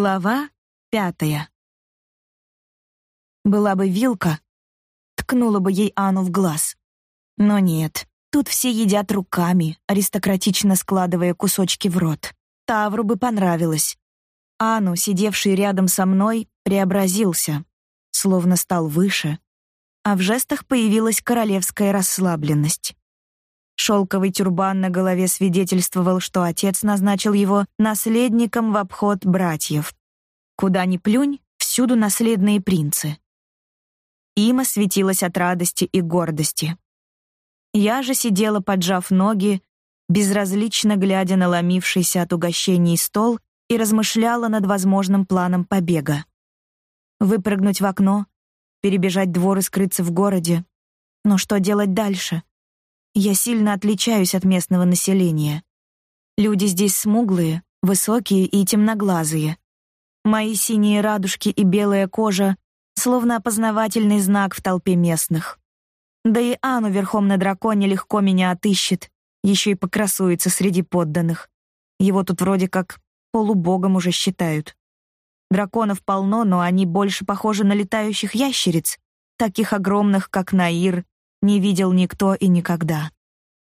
Глава пятая. Была бы вилка, ткнула бы ей Анну в глаз. Но нет, тут все едят руками, аристократично складывая кусочки в рот. Тавру бы понравилось. Анну, сидевший рядом со мной, преобразился, словно стал выше, а в жестах появилась королевская расслабленность. Шелковый тюрбан на голове свидетельствовал, что отец назначил его наследником в обход братьев. Куда ни плюнь, всюду наследные принцы. Има светилась от радости и гордости. Я же сидела, поджав ноги, безразлично глядя на ломившийся от угощений стол и размышляла над возможным планом побега. Выпрыгнуть в окно, перебежать двор и скрыться в городе. Но что делать дальше? Я сильно отличаюсь от местного населения. Люди здесь смуглые, высокие и темноглазые. Мои синие радужки и белая кожа словно опознавательный знак в толпе местных. Да и Ану верхом на драконе легко меня отыщет, еще и покрасуется среди подданных. Его тут вроде как полубогом уже считают. Драконов полно, но они больше похожи на летающих ящериц, таких огромных, как Наир не видел никто и никогда.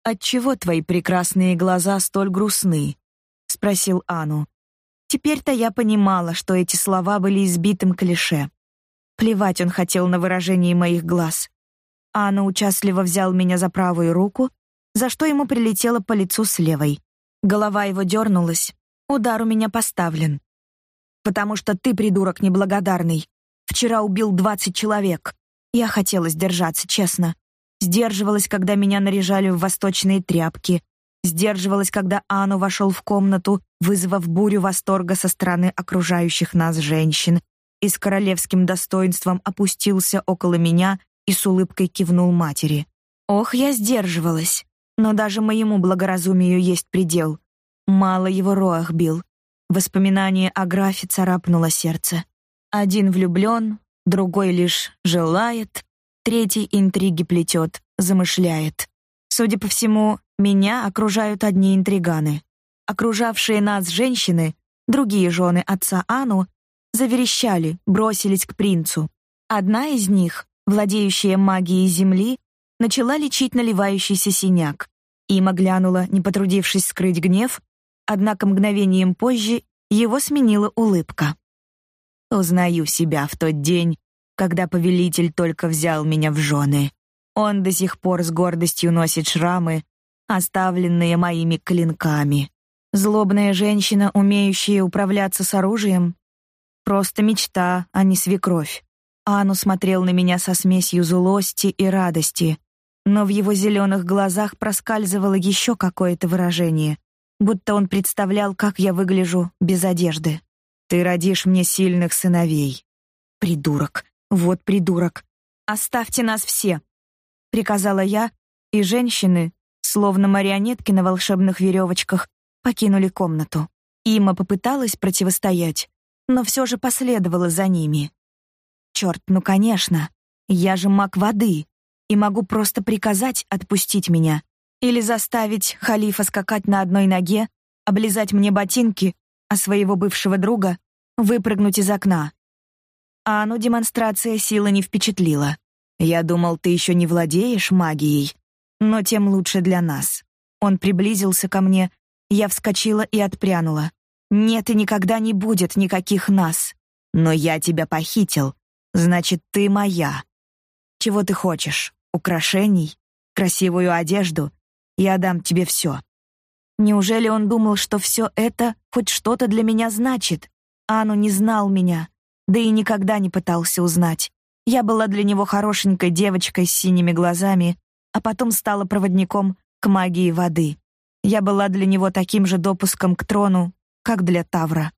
Отчего твои прекрасные глаза столь грустны? спросил Ану. Теперь-то я понимала, что эти слова были избитым клише. Плевать он хотел на выражение моих глаз. Ану участливо взял меня за правую руку, за что ему прилетело по лицу с левой. Голова его дернулась. Удар у меня поставлен. Потому что ты придурок неблагодарный. Вчера убил двадцать человек. Я хотела сдержаться, честно. Сдерживалась, когда меня наряжали в восточные тряпки. Сдерживалась, когда Ану вошел в комнату, вызвав бурю восторга со стороны окружающих нас женщин, и с королевским достоинством опустился около меня и с улыбкой кивнул матери. Ох, я сдерживалась. Но даже моему благоразумию есть предел. Мало его Роах бил. Воспоминание о графе царапнуло сердце. Один влюблен, другой лишь желает, третий интриги плетет, замышляет. Судя по всему, меня окружают одни интриганы. Окружавшие нас женщины, другие жены отца Ану, заверещали, бросились к принцу. Одна из них, владеющая магией земли, начала лечить наливающийся синяк. Има глянула, не потрудившись скрыть гнев, однако мгновением позже его сменила улыбка. Узнаю себя в тот день, когда повелитель только взял меня в жены. Он до сих пор с гордостью носит шрамы, оставленные моими клинками. Злобная женщина, умеющая управляться с оружием, просто мечта, а не свекровь. Ану смотрел на меня со смесью злости и радости, но в его зеленых глазах проскальзывало еще какое-то выражение, будто он представлял, как я выгляжу без одежды. Ты родишь мне сильных сыновей. Придурок. Вот придурок. Оставьте нас все, приказала я, и женщины, словно марионетки на волшебных веревочках, покинули комнату. Има попыталась противостоять, но все же последовала за ними. Черт, ну конечно, я же маг воды и могу просто приказать отпустить меня или заставить халифа скакать на одной ноге, облизать мне ботинки, а своего бывшего друга выпрыгнуть из окна. А ну демонстрация силы не впечатлила. Я думал, ты еще не владеешь магией, но тем лучше для нас. Он приблизился ко мне, я вскочила и отпрянула. Нет и никогда не будет никаких нас. Но я тебя похитил. Значит, ты моя. Чего ты хочешь? Украшений? Красивую одежду? Я дам тебе все. Неужели он думал, что все это хоть что-то для меня значит? Ану не знал меня да и никогда не пытался узнать. Я была для него хорошенькой девочкой с синими глазами, а потом стала проводником к магии воды. Я была для него таким же допуском к трону, как для Тавра.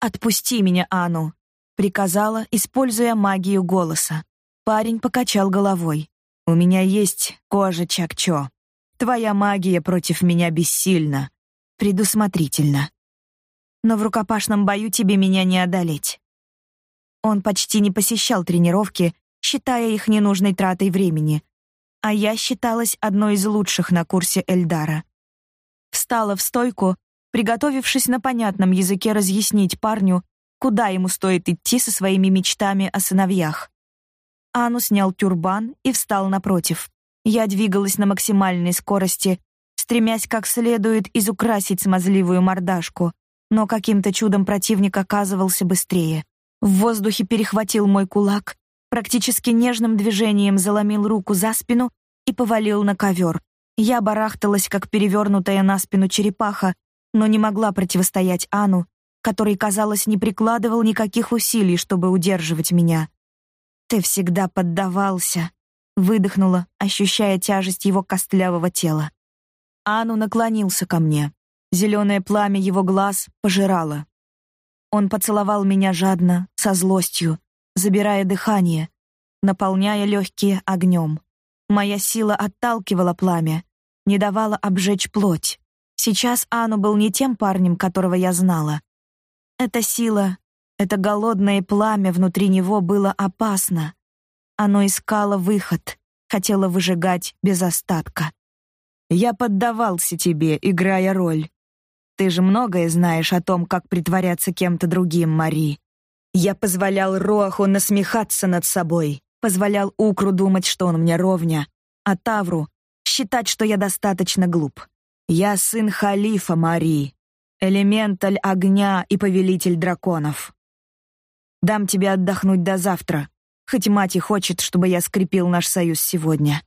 «Отпусти меня, Ану», — приказала, используя магию голоса. Парень покачал головой. «У меня есть кожа Чакчо. Твоя магия против меня бессильна. Предусмотрительно. Но в рукопашном бою тебе меня не одолеть. Он почти не посещал тренировки, считая их ненужной тратой времени, а я считалась одной из лучших на курсе Эльдара. Встала в стойку, приготовившись на понятном языке разъяснить парню, Куда ему стоит идти со своими мечтами о сыновьях? Ану снял тюрбан и встал напротив. Я двигалась на максимальной скорости, стремясь как следует изукрасить смазливую мордашку, но каким-то чудом противник оказывался быстрее. В воздухе перехватил мой кулак, практически нежным движением заломил руку за спину и повалил на ковер. Я барахталась, как перевернутая на спину черепаха, но не могла противостоять Ану, который, казалось, не прикладывал никаких усилий, чтобы удерживать меня. «Ты всегда поддавался», — выдохнула, ощущая тяжесть его костлявого тела. Ану наклонился ко мне. Зеленое пламя его глаз пожирало. Он поцеловал меня жадно, со злостью, забирая дыхание, наполняя легкие огнем. Моя сила отталкивала пламя, не давала обжечь плоть. Сейчас Ану был не тем парнем, которого я знала. Эта сила, это голодное пламя внутри него было опасно. Оно искало выход, хотело выжигать без остатка. Я поддавался тебе, играя роль. Ты же многое знаешь о том, как притворяться кем-то другим, Мари. Я позволял Роаху насмехаться над собой, позволял Укру думать, что он мне ровня, а Тавру считать, что я достаточно глуп. Я сын халифа Мари, элементаль огня и повелитель драконов. Дам тебе отдохнуть до завтра, хоть мать и хочет, чтобы я скрепил наш союз сегодня.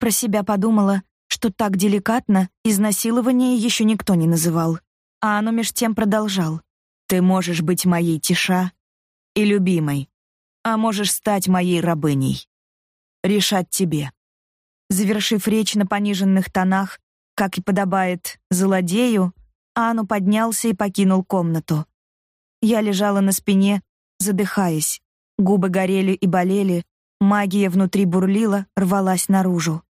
Про себя подумала, что так деликатно изнасилование еще никто не называл. А оно меж тем продолжал. Ты можешь быть моей тиша и любимой, а можешь стать моей рабыней. Решать тебе. Завершив речь на пониженных тонах, как и подобает злодею, Ану поднялся и покинул комнату. Я лежала на спине, задыхаясь. Губы горели и болели, магия внутри бурлила, рвалась наружу.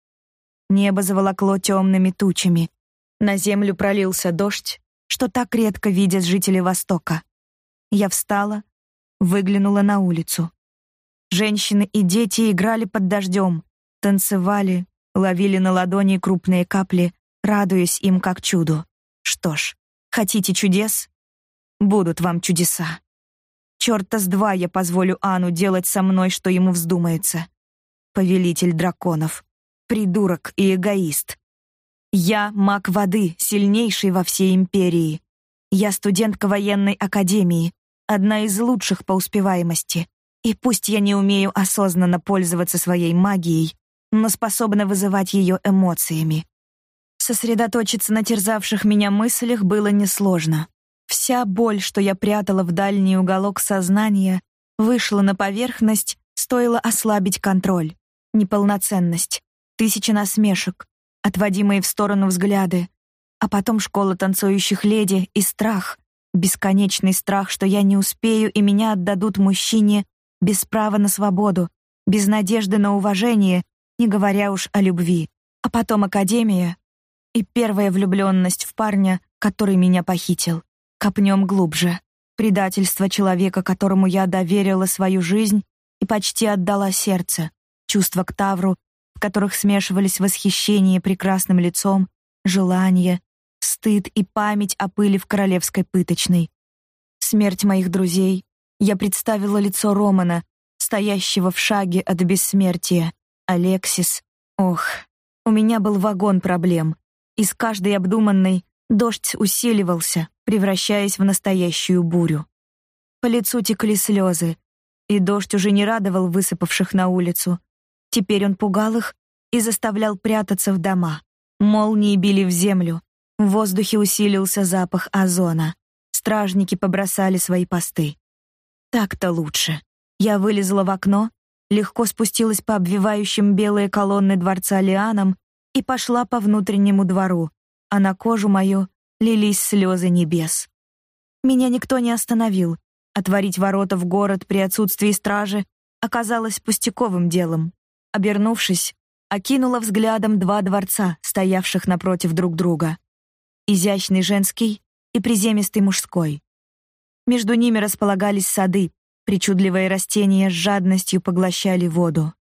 Небо заволокло темными тучами. На землю пролился дождь, что так редко видят жители Востока. Я встала, выглянула на улицу. Женщины и дети играли под дождем, танцевали, ловили на ладони крупные капли, радуясь им как чуду. Что ж, хотите чудес? Будут вам чудеса. Чёрта с два я позволю Ану делать со мной, что ему вздумается. Повелитель драконов, придурок и эгоист. Я маг воды, сильнейший во всей империи. Я студентка военной академии, одна из лучших по успеваемости. И пусть я не умею осознанно пользоваться своей магией, но способна вызывать ее эмоциями. Сосредоточиться на терзавших меня мыслях было несложно. Вся боль, что я прятала в дальний уголок сознания, вышла на поверхность, стоило ослабить контроль. Неполноценность, тысячи насмешек, отводимые в сторону взгляды, а потом школа танцующих леди и страх, бесконечный страх, что я не успею и меня отдадут мужчине без права на свободу, без надежды на уважение, не говоря уж о любви. А потом академия, и первая влюбленность в парня, который меня похитил. Копнем глубже. Предательство человека, которому я доверила свою жизнь и почти отдала сердце. Чувства к Тавру, которых смешивались восхищение прекрасным лицом, желание, стыд и память о пыли в королевской пыточной. Смерть моих друзей. Я представила лицо Романа, стоящего в шаге от бессмертия. Алексис. Ох, у меня был вагон проблем. И с каждой обдуманной дождь усиливался, превращаясь в настоящую бурю. По лицу текли слезы, и дождь уже не радовал высыпавших на улицу. Теперь он пугал их и заставлял прятаться в дома. Молнии били в землю, в воздухе усилился запах озона. Стражники побросали свои посты. Так-то лучше. Я вылезла в окно, легко спустилась по обвивающим белые колонны дворца лианам и пошла по внутреннему двору, а на кожу мою лились слезы небес. Меня никто не остановил. Отворить ворота в город при отсутствии стражи оказалось пустяковым делом. Обернувшись, окинула взглядом два дворца, стоявших напротив друг друга. Изящный женский и приземистый мужской. Между ними располагались сады, причудливые растения с жадностью поглощали воду.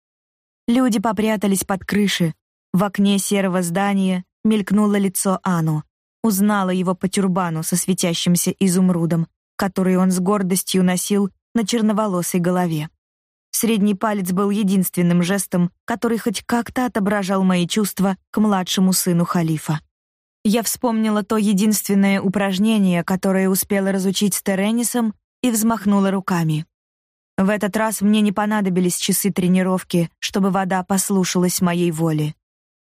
Люди попрятались под крыши, в окне серого здания мелькнуло лицо Ану. Узнала его по тюрбану со светящимся изумрудом. который он с гордостью носил на черноволосой голове. Средний палец был единственным жестом, который хоть как-то отображал мои чувства к младшему сыну халифа. Я вспомнила то единственное упражнение, которое успела разучить с Теренисом, и взмахнула руками. В этот раз мне не понадобились часы тренировки, чтобы вода послушалась моей воли.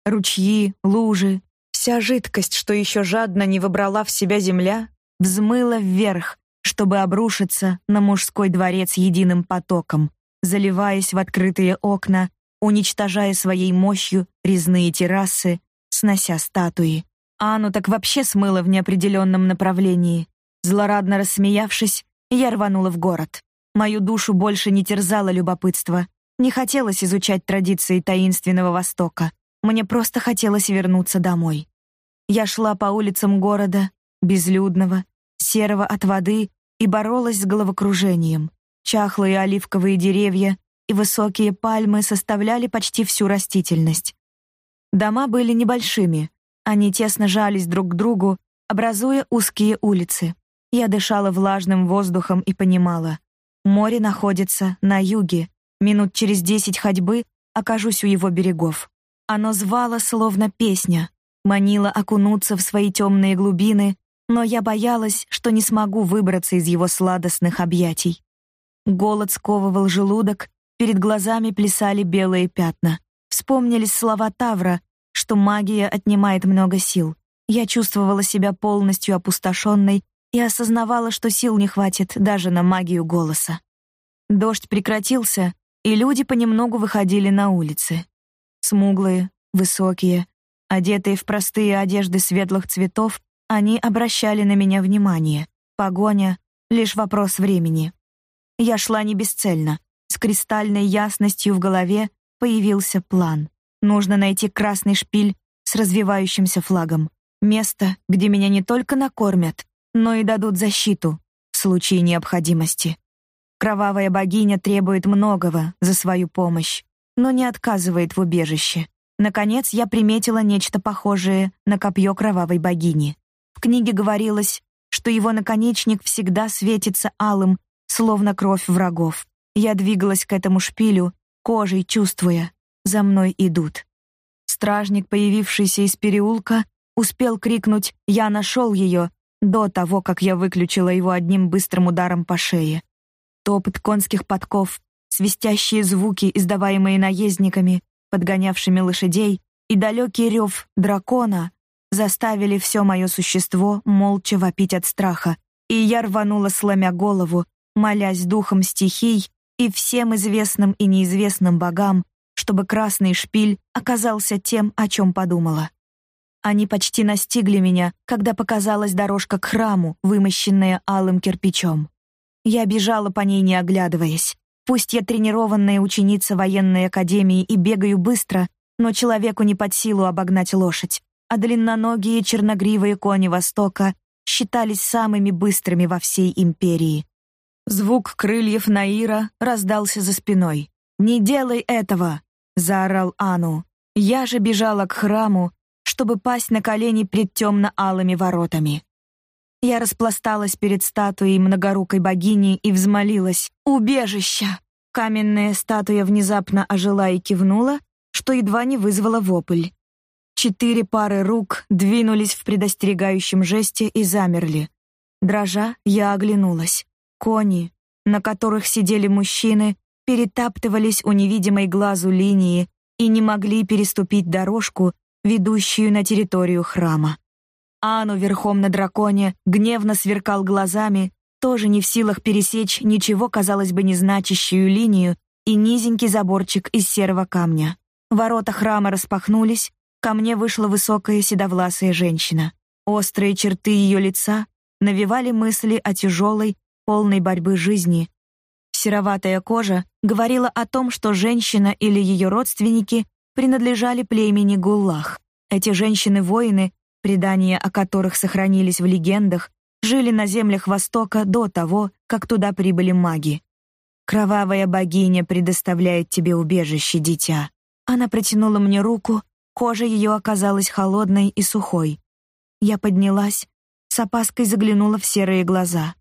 Ручьи, лужи, вся жидкость, что еще жадно не выбрала в себя земля, взмыла вверх, чтобы обрушиться на мужской дворец единым потоком, заливаясь в открытые окна, уничтожая своей мощью резные террасы, снося статуи. А оно так вообще смыло в неопределенном направлении. Злорадно рассмеявшись, я рванула в город. Мою душу больше не терзало любопытство. Не хотелось изучать традиции таинственного Востока. Мне просто хотелось вернуться домой. Я шла по улицам города, безлюдного, серого от воды, и боролась с головокружением. Чахлые оливковые деревья и высокие пальмы составляли почти всю растительность. Дома были небольшими. Они тесно жались друг к другу, образуя узкие улицы. Я дышала влажным воздухом и понимала: море находится на юге. Минут через десять ходьбы окажусь у его берегов. Оно звало словно песня, манило окунуться в свои темные глубины, но я боялась, что не смогу выбраться из его сладостных объятий. Голод сковывал желудок, перед глазами плясали белые пятна. Вспомнились слова Тавра, что магия отнимает много сил. Я чувствовала себя полностью опустошенной и осознавала, что сил не хватит даже на магию голоса. Дождь прекратился, и люди понемногу выходили на улицы. Смуглые, высокие, одетые в простые одежды светлых цветов, они обращали на меня внимание. Погоня — лишь вопрос времени. Я шла не бесцельно. С кристальной ясностью в голове появился план. Нужно найти красный шпиль с развивающимся флагом. Место, где меня не только накормят, но и дадут защиту в случае необходимости. Кровавая богиня требует многого за свою помощь но не отказывает в убежище. Наконец я приметила нечто похожее на копье кровавой богини. В книге говорилось, что его наконечник всегда светится алым, словно кровь врагов. Я двигалась к этому шпилю, кожей чувствуя, за мной идут. Стражник, появившийся из переулка, успел крикнуть «Я нашел ее!» до того, как я выключила его одним быстрым ударом по шее. Топот конских подков, свистящие звуки, издаваемые наездниками, подгонявшими лошадей, и далекий рев дракона заставили все мое существо молча вопить от страха, и я рванула, сломя голову, молясь духом стихий и всем известным и неизвестным богам, чтобы красный шпиль оказался тем, о чем подумала. Они почти настигли меня, когда показалась дорожка к храму, вымощенная алым кирпичом. Я бежала по ней, не оглядываясь. Пусть я тренированная ученица военной академии и бегаю быстро, но человеку не под силу обогнать лошадь, а длинноногие черногривые кони Востока считались самыми быстрыми во всей империи. Звук крыльев Наира раздался за спиной. «Не делай этого!» — заорал Ану. Я же бежала к храму, чтобы пасть на колени пред темно-алыми воротами. Я распласталась перед статуей многорукой богини и взмолилась: "Убежище!" Каменная статуя внезапно ожила и кивнула, что едва не вызвало вопль. Четыре пары рук двинулись в предостерегающем жесте и замерли. Дрожа, я оглянулась. Кони, на которых сидели мужчины, перетаптывались у невидимой глазу линии и не могли переступить дорожку, ведущую на территорию храма. Ану верхом на драконе гневно сверкал глазами, тоже не в силах пересечь ничего, казалось бы, не значащую линию и низенький заборчик из серого камня. Ворота храма распахнулись, ко мне вышла высокая седовласая женщина. Острые черты ее лица навевали мысли о тяжелой, полной борьбы жизни. Сероватая кожа говорила о том, что женщина или ее родственники принадлежали племени Гуллах. Эти женщины-воины предания о которых сохранились в легендах, жили на землях Востока до того, как туда прибыли маги. Кровавая богиня предоставляет тебе убежище, дитя. Она протянула мне руку, кожа ее оказалась холодной и сухой. Я поднялась, с опаской заглянула в серые глаза.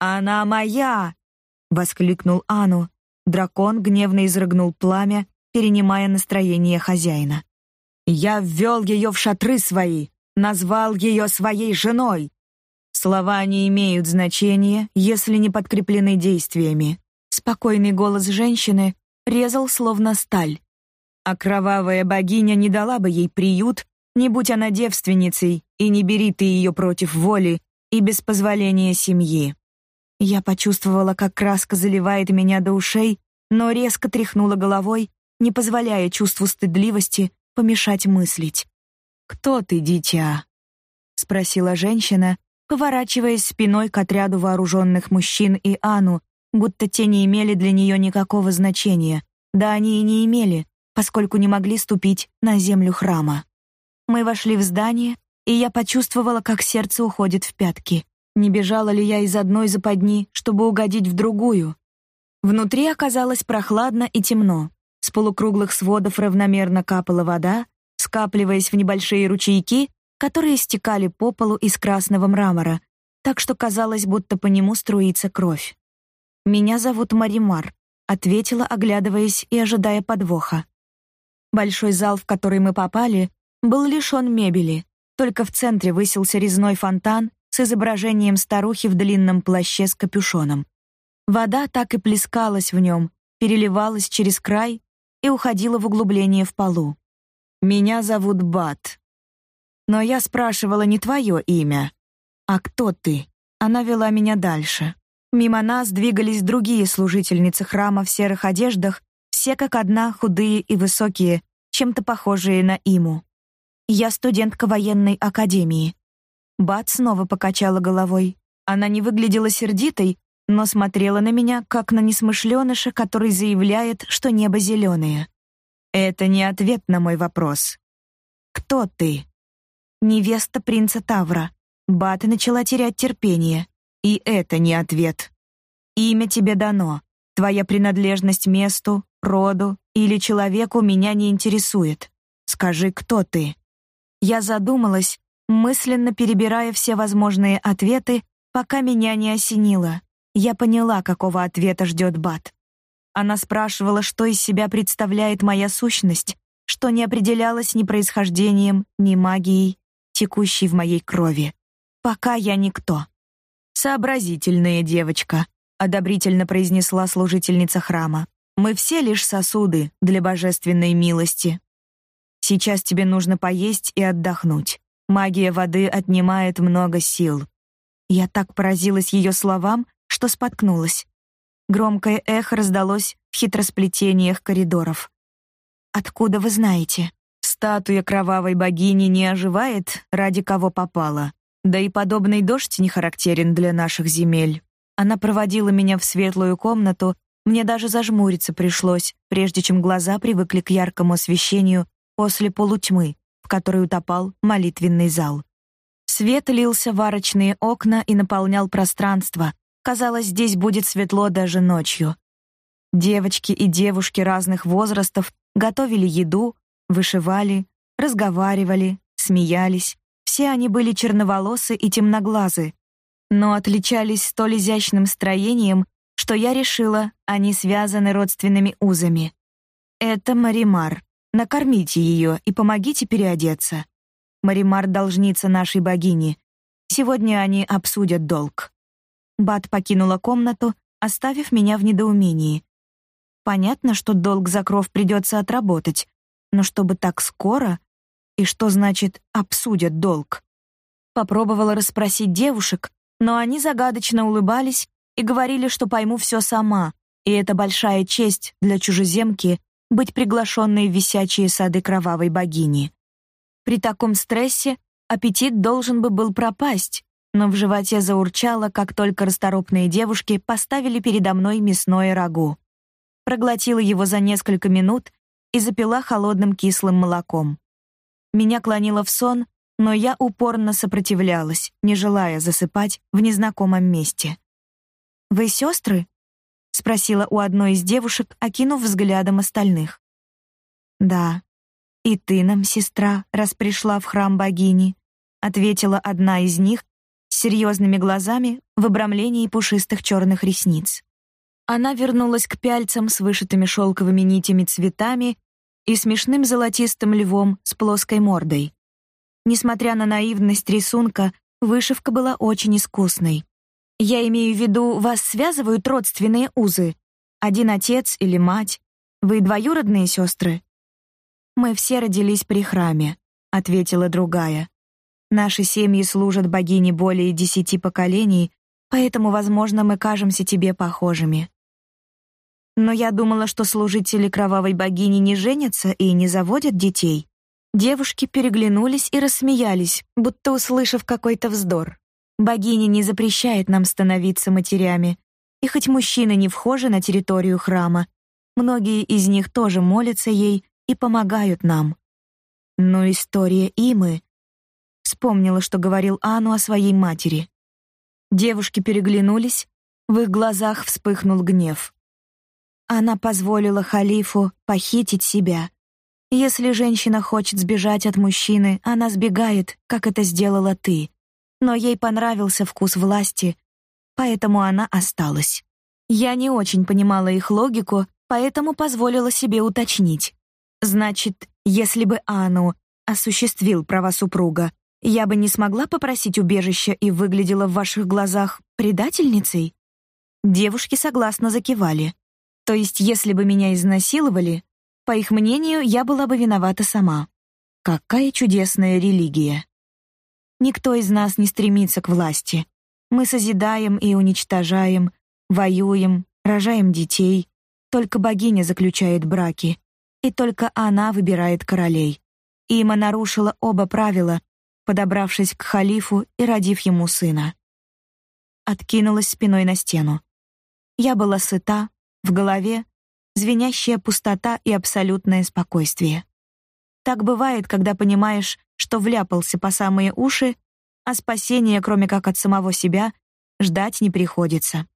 Она моя!» — воскликнул Ану. Дракон гневно изрыгнул пламя, перенимая настроение хозяина. «Я ввел ее в шатры свои, назвал ее своей женой. Слова не имеют значения, если не подкреплены действиями. Спокойный голос женщины резал словно сталь. А кровавая богиня не дала бы ей приют, не будь она девственницей, и не бери ты ее против воли и без позволения семьи. Я почувствовала, как краска заливает меня до ушей, но резко тряхнула головой, не позволяя чувству стыдливости помешать мыслить. «Кто ты, дитя?» — спросила женщина, поворачиваясь спиной к отряду вооруженных мужчин и Ану, будто те не имели для нее никакого значения. Да они и не имели, поскольку не могли ступить на землю храма. Мы вошли в здание, и я почувствовала, как сердце уходит в пятки. Не бежала ли я из одной западни, чтобы угодить в другую? Внутри оказалось прохладно и темно. С полукруглых сводов равномерно капала вода, скапливаясь в небольшие ручейки, которые стекали по полу из красного мрамора, так что казалось, будто по нему струится кровь. «Меня зовут Маримар», — ответила, оглядываясь и ожидая подвоха. Большой зал, в который мы попали, был лишён мебели, только в центре высился резной фонтан с изображением старухи в длинном плаще с капюшоном. Вода так и плескалась в нем, переливалась через край и уходила в углубление в полу. «Меня зовут Бат. Но я спрашивала не твое имя, а кто ты?» Она вела меня дальше. Мимо нас двигались другие служительницы храма в серых одеждах, все как одна худые и высокие, чем-то похожие на Иму. Я студентка военной академии. Бат снова покачала головой. Она не выглядела сердитой, но смотрела на меня, как на несмышленыша, который заявляет, что небо зеленое. Это не ответ на мой вопрос. Кто ты? Невеста принца Тавра. Бат начала терять терпение. И это не ответ. Имя тебе дано. Твоя принадлежность месту, роду или человеку меня не интересует. Скажи, кто ты? Я задумалась, мысленно перебирая все возможные ответы, пока меня не осенило. Я поняла, какого ответа ждет Бат. Она спрашивала, что из себя представляет моя сущность, что не определялось ни происхождением, ни магией, текущей в моей крови. Пока я никто. Сообразительная девочка, одобрительно произнесла служительница храма. Мы все лишь сосуды для божественной милости. Сейчас тебе нужно поесть и отдохнуть. Магия воды отнимает много сил. Я так поразилась ее словам, что споткнулась. Громкое эхо раздалось в хитросплетениях коридоров. Откуда вы знаете? Статуя кровавой богини не оживает ради кого попало. Да и подобный дождь не характерен для наших земель. Она проводила меня в светлую комнату, мне даже зажмуриться пришлось, прежде чем глаза привыкли к яркому освещению после полутьмы, которой утопал молитвенный зал. Свет лился в арочные окна и наполнял пространство. Казалось, здесь будет светло даже ночью. Девочки и девушки разных возрастов готовили еду, вышивали, разговаривали, смеялись, все они были черноволосы и темноглазы, но отличались столь изящным строением, что я решила, они связаны родственными узами. Это Маримар. Накормите ее и помогите переодеться. Маримар должница нашей богини. Сегодня они обсудят долг. Бат покинула комнату, оставив меня в недоумении. Понятно, что долг за кров придется отработать, но чтобы так скоро, и что значит «обсудят долг»? Попробовала расспросить девушек, но они загадочно улыбались и говорили, что пойму все сама, и это большая честь для чужеземки быть приглашенной в висячие сады кровавой богини. При таком стрессе аппетит должен бы был пропасть, но в животе заурчало, как только расторопные девушки поставили передо мной мясное рагу. Проглотила его за несколько минут и запила холодным кислым молоком. Меня клонило в сон, но я упорно сопротивлялась, не желая засыпать в незнакомом месте. «Вы сестры?» — спросила у одной из девушек, окинув взглядом остальных. «Да. И ты нам, сестра, раз пришла в храм богини», — ответила одна из них, серьезными глазами в обрамлении пушистых черных ресниц. Она вернулась к пяльцам с вышитыми шелковыми нитями цветами и смешным золотистым львом с плоской мордой. Несмотря на наивность рисунка, вышивка была очень искусной. Я имею в виду, вас связывают родственные узы. Один отец или мать. Вы двоюродные сестры? Мы все родились при храме, ответила другая. Наши семьи служат богине более десяти поколений, поэтому, возможно, мы кажемся тебе похожими. Но я думала, что служители кровавой богини не женятся и не заводят детей. Девушки переглянулись и рассмеялись, будто услышав какой-то вздор. Богиня не запрещает нам становиться матерями. И хоть мужчины не вхожи на территорию храма, многие из них тоже молятся ей и помогают нам. Но история Имы вспомнила, что говорил Ану о своей матери. Девушки переглянулись, в их глазах вспыхнул гнев. Она позволила халифу похитить себя. Если женщина хочет сбежать от мужчины, она сбегает, как это сделала ты. Но ей понравился вкус власти, поэтому она осталась. Я не очень понимала их логику, поэтому позволила себе уточнить. Значит, если бы Ану осуществил права супруга, я бы не смогла попросить убежища и выглядела в ваших глазах предательницей? Девушки согласно закивали. То есть, если бы меня изнасиловали, по их мнению, я была бы виновата сама. Какая чудесная религия. Никто из нас не стремится к власти. Мы созидаем и уничтожаем, воюем, рожаем детей. Только богиня заключает браки, и только она выбирает королей. Има нарушила оба правила, подобравшись к халифу и родив ему сына. Откинулась спиной на стену. Я была сыта, в голове звенящая пустота и абсолютное спокойствие. Так бывает, когда понимаешь, что вляпался по самые уши, а спасения, кроме как от самого себя, ждать не приходится.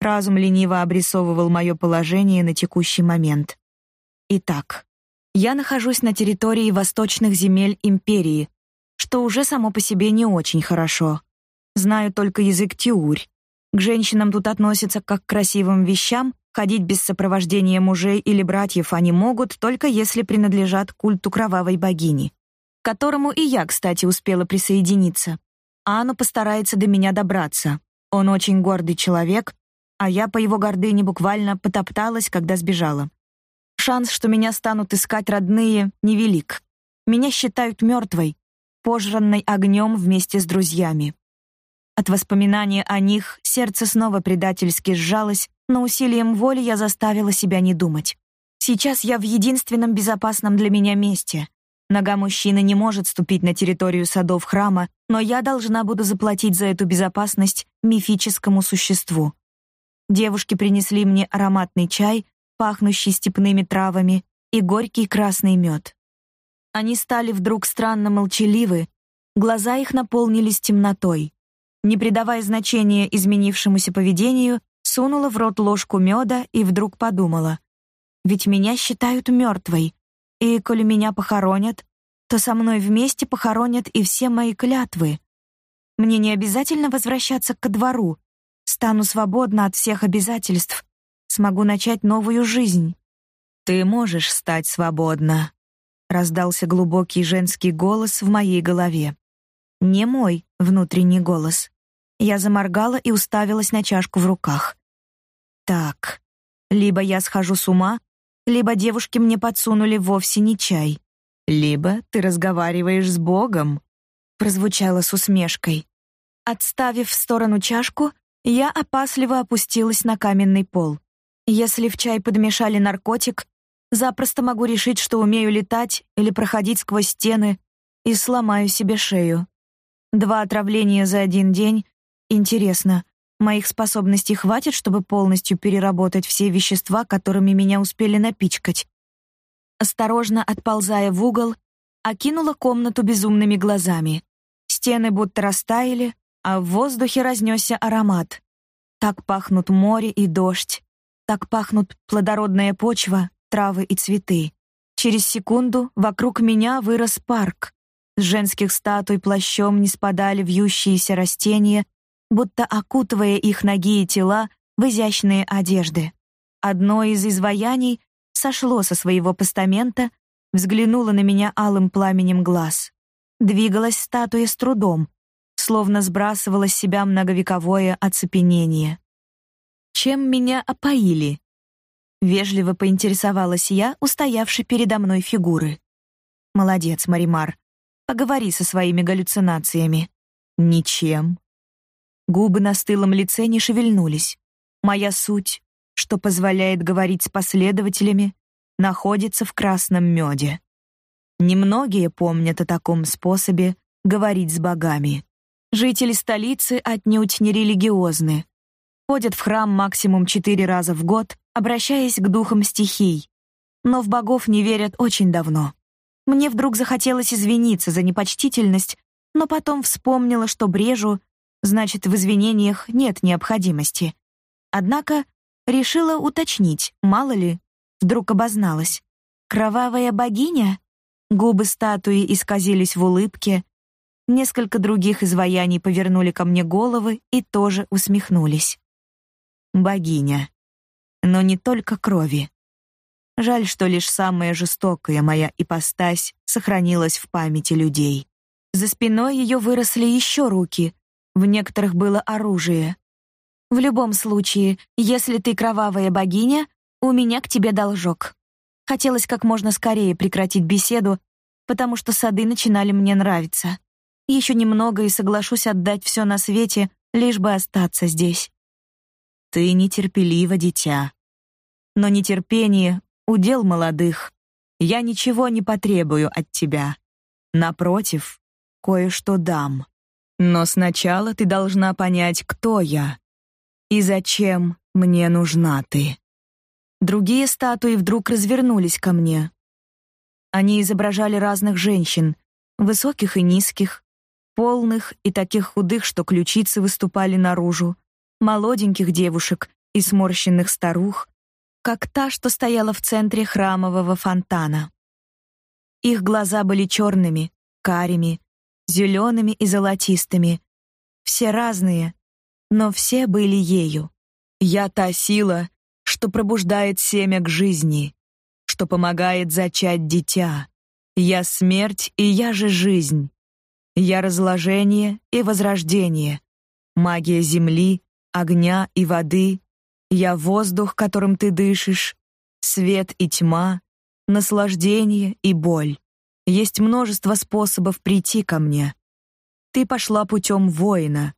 Разум лениво обрисовывал мое положение на текущий момент. Итак, я нахожусь на территории восточных земель империи, что уже само по себе не очень хорошо. Знаю только язык тиурь. К женщинам тут относятся как к красивым вещам, ходить без сопровождения мужей или братьев они могут только если принадлежат культу кровавой богини, к которому и я, кстати, успела присоединиться. Ану постарается до меня добраться. Он очень гордый человек, а я по его гордыне буквально потопталась, когда сбежала. Шанс, что меня станут искать родные, невелик. Меня считают мертвой, пожранной огнем вместе с друзьями. От воспоминания о них сердце снова предательски сжалось, но усилием воли я заставила себя не думать. Сейчас я в единственном безопасном для меня месте. Нога мужчины не может ступить на территорию садов храма, но я должна буду заплатить за эту безопасность мифическому существу. Девушки принесли мне ароматный чай, пахнущий степными травами, и горький красный мед. Они стали вдруг странно молчаливы, глаза их наполнились темнотой. Не придавая значения изменившемуся поведению, сунула в рот ложку меда и вдруг подумала: ведь меня считают мертвой, и коли меня похоронят, то со мной вместе похоронят и все мои клятвы. Мне не обязательно возвращаться к двору. Стану свободна от всех обязательств, смогу начать новую жизнь. Ты можешь стать свободна, раздался глубокий женский голос в моей голове. Не мой внутренний голос. Я заморгала и уставилась на чашку в руках. Так, либо я схожу с ума, либо девушки мне подсунули вовсе не чай, либо ты разговариваешь с Богом, прозвучало с усмешкой. Отставив в сторону чашку, я опасливо опустилась на каменный пол. Если в чай подмешали наркотик, Запросто могу решить, что умею летать или проходить сквозь стены, и сломаю себе шею. Два отравления за один день. Интересно, моих способностей хватит, чтобы полностью переработать все вещества, которыми меня успели напичкать? Осторожно отползая в угол, окинула комнату безумными глазами. Стены будто растаяли, а в воздухе разнесся аромат. Так пахнут море и дождь, так пахнут плодородная почва, травы и цветы. Через секунду вокруг меня вырос парк. С женских статуй плащом не спадали вьющиеся растения, будто окутывая их ноги и тела в изящные одежды. Одно из изваяний сошло со своего постамента, взглянуло на меня алым пламенем глаз. Двигалась статуя с трудом, словно сбрасывала с себя многовековое оцепенение. Чем меня опоили? Вежливо поинтересовалась я, устоявшей передо мной фигуры. Молодец, Маримар. Поговори со своими галлюцинациями. Ничем. Губы на стылом лице не шевельнулись. Моя суть, что позволяет говорить с последователями, находится в красном меде. Немногие помнят о таком способе говорить с богами. Жители столицы отнюдь не религиозны. Ходят в храм максимум четыре раза в год, обращаясь к духам стихий. Но в богов не верят очень давно. Мне вдруг захотелось извиниться за непочтительность, но потом вспомнила, что брежу, значит, в извинениях нет необходимости. Однако решила уточнить, мало ли, вдруг обозналась. Кровавая богиня? Губы статуи исказились в улыбке. Несколько других изваяний повернули ко мне головы и тоже усмехнулись. Богиня. Но не только крови. Жаль, что лишь самая жестокая моя ипостась сохранилась в памяти людей. За спиной ее выросли еще руки, в некоторых было оружие. В любом случае, если ты кровавая богиня, у меня к тебе должок. Хотелось как можно скорее прекратить беседу, потому что сады начинали мне нравиться. Еще немного и соглашусь отдать все на свете, лишь бы остаться здесь. Ты нетерпелива, дитя. Но нетерпение удел молодых. Я ничего не потребую от тебя. Напротив, кое-что дам. Но сначала ты должна понять, кто я и зачем мне нужна ты. Другие статуи вдруг развернулись ко мне. Они изображали разных женщин, высоких и низких, полных и таких худых, что ключицы выступали наружу, молоденьких девушек и сморщенных старух, как та, что стояла в центре храмового фонтана. Их глаза были черными, карими, зелеными и золотистыми. Все разные, но все были ею. Я та сила, что пробуждает семя к жизни, что помогает зачать дитя. Я смерть, и я же жизнь. Я разложение и возрождение. Магия земли, огня и воды, я воздух, которым ты дышишь, свет и тьма, наслаждение и боль. Есть множество способов прийти ко мне. Ты пошла путем воина,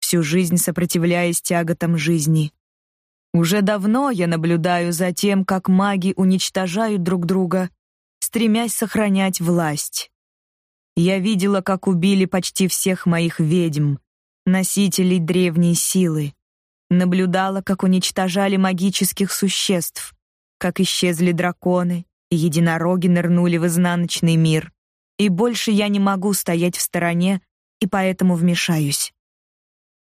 всю жизнь сопротивляясь тяготам жизни. Уже давно я наблюдаю за тем, как маги уничтожают друг друга, стремясь сохранять власть. Я видела, как убили почти всех моих ведьм, носителей древней силы. Наблюдала, как уничтожали магических существ, как исчезли драконы, единороги нырнули в изнаночный мир. И больше я не могу стоять в стороне, и поэтому вмешаюсь.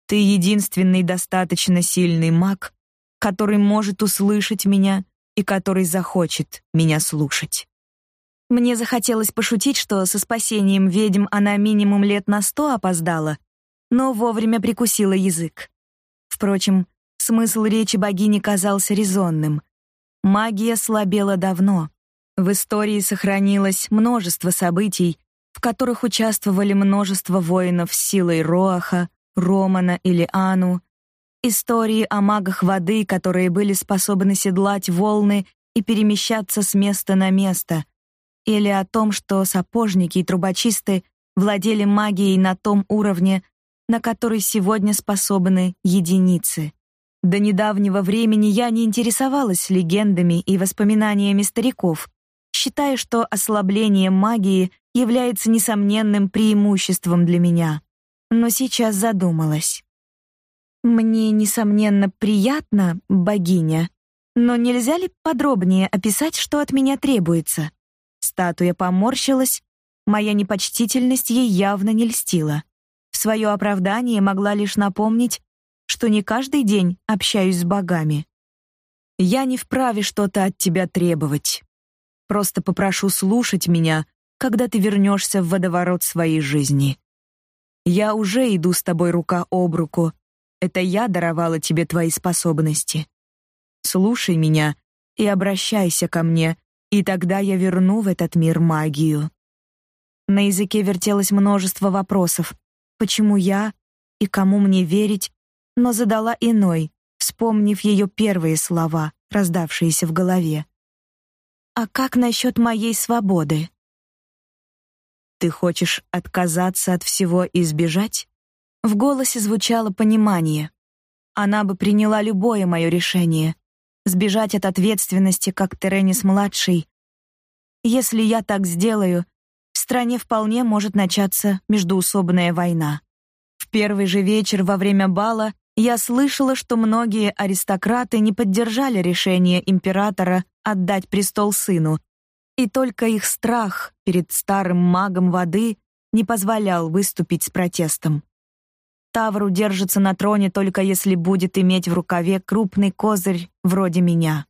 Ты единственный достаточно сильный маг, который может услышать меня и который захочет меня слушать. Мне захотелось пошутить, что со спасением ведьм она минимум лет на сто опоздала, но вовремя прикусила язык. Впрочем, смысл речи богини казался резонным. Магия слабела давно. В истории сохранилось множество событий, в которых участвовали множество воинов с силой Роаха, Романа или Ану, истории о магах воды, которые были способны седлать волны и перемещаться с места на место, или о том, что сапожники и трубочисты владели магией на том уровне, на который сегодня способны единицы. До недавнего времени я не интересовалась легендами и воспоминаниями стариков, считая, что ослабление магии является несомненным преимуществом для меня. Но сейчас задумалась. Мне несомненно приятно, богиня, но нельзя ли подробнее описать, что от меня требуется? Статуя поморщилась, моя непочтительность ей явно не льстила. В свое оправдание могла лишь напомнить, что не каждый день общаюсь с богами. Я не вправе что-то от тебя требовать. Просто попрошу слушать меня, когда ты вернешься в водоворот своей жизни. Я уже иду с тобой рука об руку. Это я даровала тебе твои способности. Слушай меня и обращайся ко мне, и тогда я верну в этот мир магию. На языке вертелось множество вопросов. Почему я и кому мне верить? Но задала иной, вспомнив ее первые слова, раздавшиеся в голове. А как насчет моей свободы? Ты хочешь отказаться от всего и сбежать? В голосе звучало понимание. Она бы приняла любое мое решение. Сбежать от ответственности, как Теренис младший. Если я так сделаю, в стране вполне может начаться междоусобная война. В первый же вечер во время бала я слышала, что многие аристократы не поддержали решение императора отдать престол сыну, и только их страх перед старым магом воды не позволял выступить с протестом. Тавру держится на троне только если будет иметь в рукаве крупный козырь вроде меня.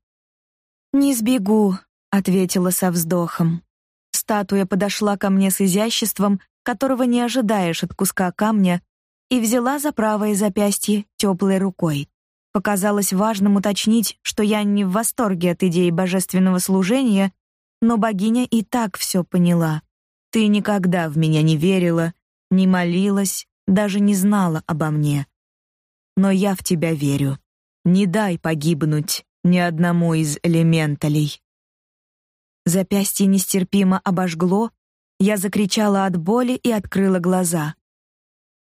«Не сбегу», — ответила со вздохом. Статуя подошла ко мне с изяществом, которого не ожидаешь от куска камня, и взяла за правое запястье теплой рукой. Показалось важным уточнить, что я не в восторге от идеи божественного служения, но богиня и так все поняла. Ты никогда в меня не верила, не молилась, даже не знала обо мне. Но я в тебя верю. Не дай погибнуть ни одному из элементалей. Запястье нестерпимо обожгло, я закричала от боли и открыла глаза.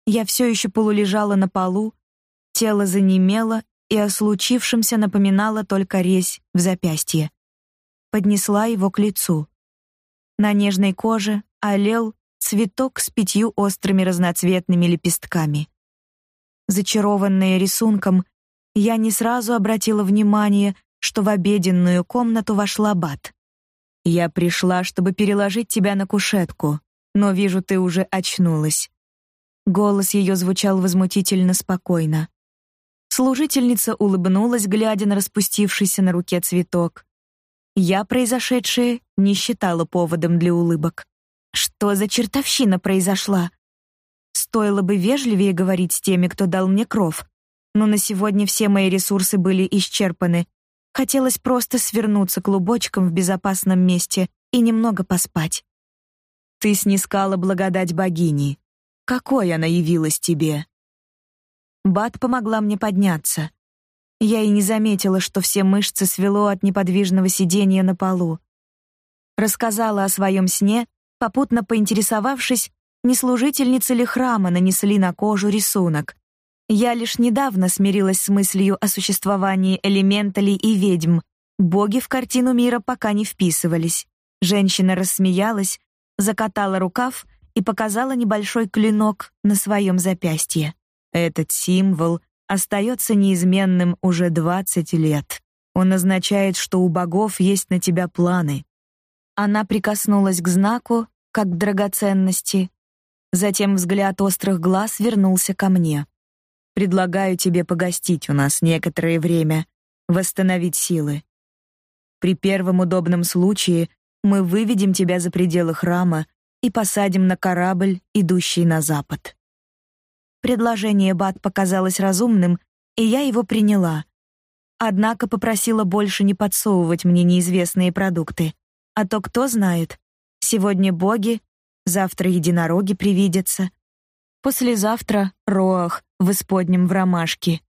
Я все еще полулежала на полу, тело занемело и о случившемся напоминало только резь в запястье. Поднесла его к лицу. На нежной коже олел цветок с пятью острыми разноцветными лепестками. Зачарованная рисунком, я не сразу обратила внимание, что в обеденную комнату вошла Бат. Я пришла, чтобы переложить тебя на кушетку, но вижу, ты уже очнулась. Голос ее звучал возмутительно спокойно. Служительница улыбнулась, глядя на распустившийся на руке цветок. Я произошедшее не считала поводом для улыбок. Что за чертовщина произошла? Стоило бы вежливее говорить с теми, кто дал мне кров, но на сегодня все мои ресурсы были исчерпаны. Хотелось просто свернуться клубочком в безопасном месте и немного поспать. Ты снискала благодать богини, какой она явилась тебе? Бат помогла мне подняться. Я и не заметила, что все мышцы свело от неподвижного сидения на полу. Рассказала о своем сне, попутно поинтересовавшись, не служительницы ли храма нанесли на кожу рисунок. Я лишь недавно смирилась с мыслью о существовании элементалей и ведьм. Боги в картину мира пока не вписывались. Женщина рассмеялась, закатала рукав и показала небольшой клинок на своем запястье. Этот символ остается неизменным уже 20 лет. Он означает, что у богов есть на тебя планы. Она прикоснулась к знаку, как к драгоценности. Затем взгляд острых глаз вернулся ко мне. Предлагаю тебе погостить у нас некоторое время, восстановить силы. При первом удобном случае мы выведем тебя за пределы храма и посадим на корабль, идущий на запад. Предложение Бат показалось разумным, и я его приняла. Однако попросила больше не подсовывать мне неизвестные продукты, а то кто знает, сегодня боги, завтра единороги привидятся, послезавтра роах в исподнем в ромашке.